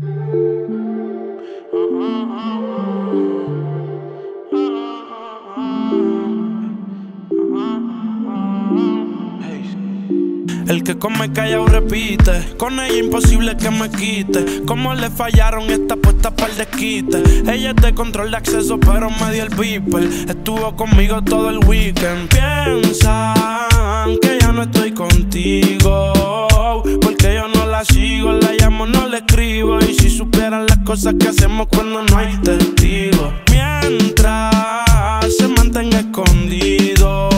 El que come callado repite. Con ella imposible que me quite. Como le fallaron esta puesta para el desquite. Ella es de control de acceso, pero me dio el beeper. Estuvo conmigo todo el weekend. Piensan que ya no estoy contigo. Porque yo no la sigo, la llamo, no le escribo. Y si supieran las cosas que hacemos cuando no hay testigos. Mientras se mantenga escondido.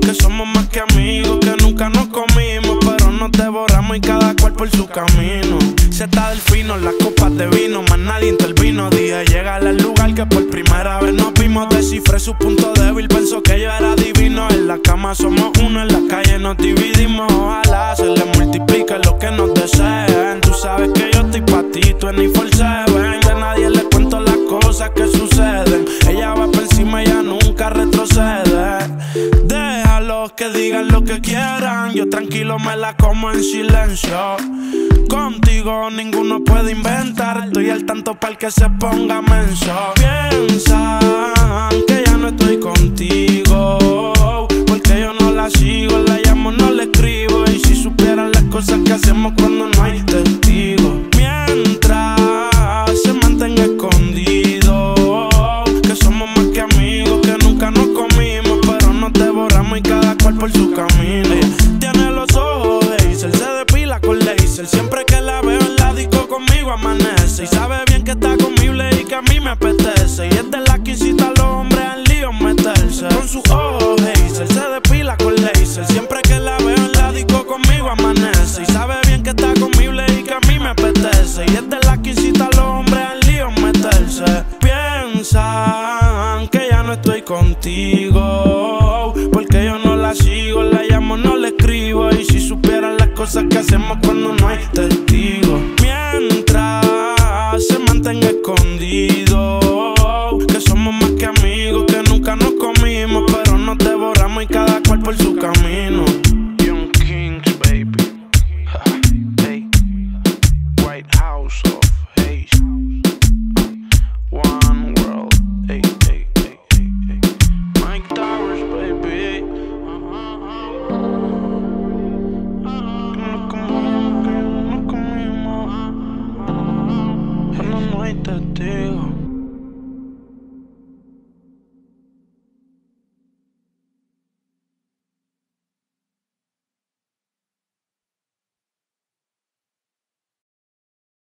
Que somos más que amigos, que nunca nos comimos, pero nos devoramos y cada cual por su camino. Se está del fino, las copas de vino, más nadie intervino. Dije llegar al lugar que por primera vez nos vimos. Descifré su punto débil, pensó que yo era divino. En la cama somos uno, en la calle nos dividimos. Ojalá se le multiplique lo que nos deseen. Pa' ti, tú en ven. De nadie le cuento las cosas que suceden. Ella va por encima, ella nunca retrocede. Déjalos que digan lo que quieran. Yo tranquilo me la como en silencio. Contigo ninguno puede inventar. Estoy al tanto para el que se ponga menso. Piensan que ya no estoy contigo. Porque yo no la sigo, la llamo, no le escribo. Y si supieran las cosas que hacemos cuando Y sabe bien que está conmigo y que a mí me apetece. Y es la que incita a los hombres al lío meterse. Con sus ojos hazel, se depila con laser. Siempre que la veo en la disco conmigo amanece. Y sabe bien que está conmigo y que a mí me apetece. Y es la que incita a los hombres al lío meterse. Piensan que ya no estoy contigo. Porque yo no la sigo, la llamo, no le escribo. Y si supieran las cosas que hacemos comimos, que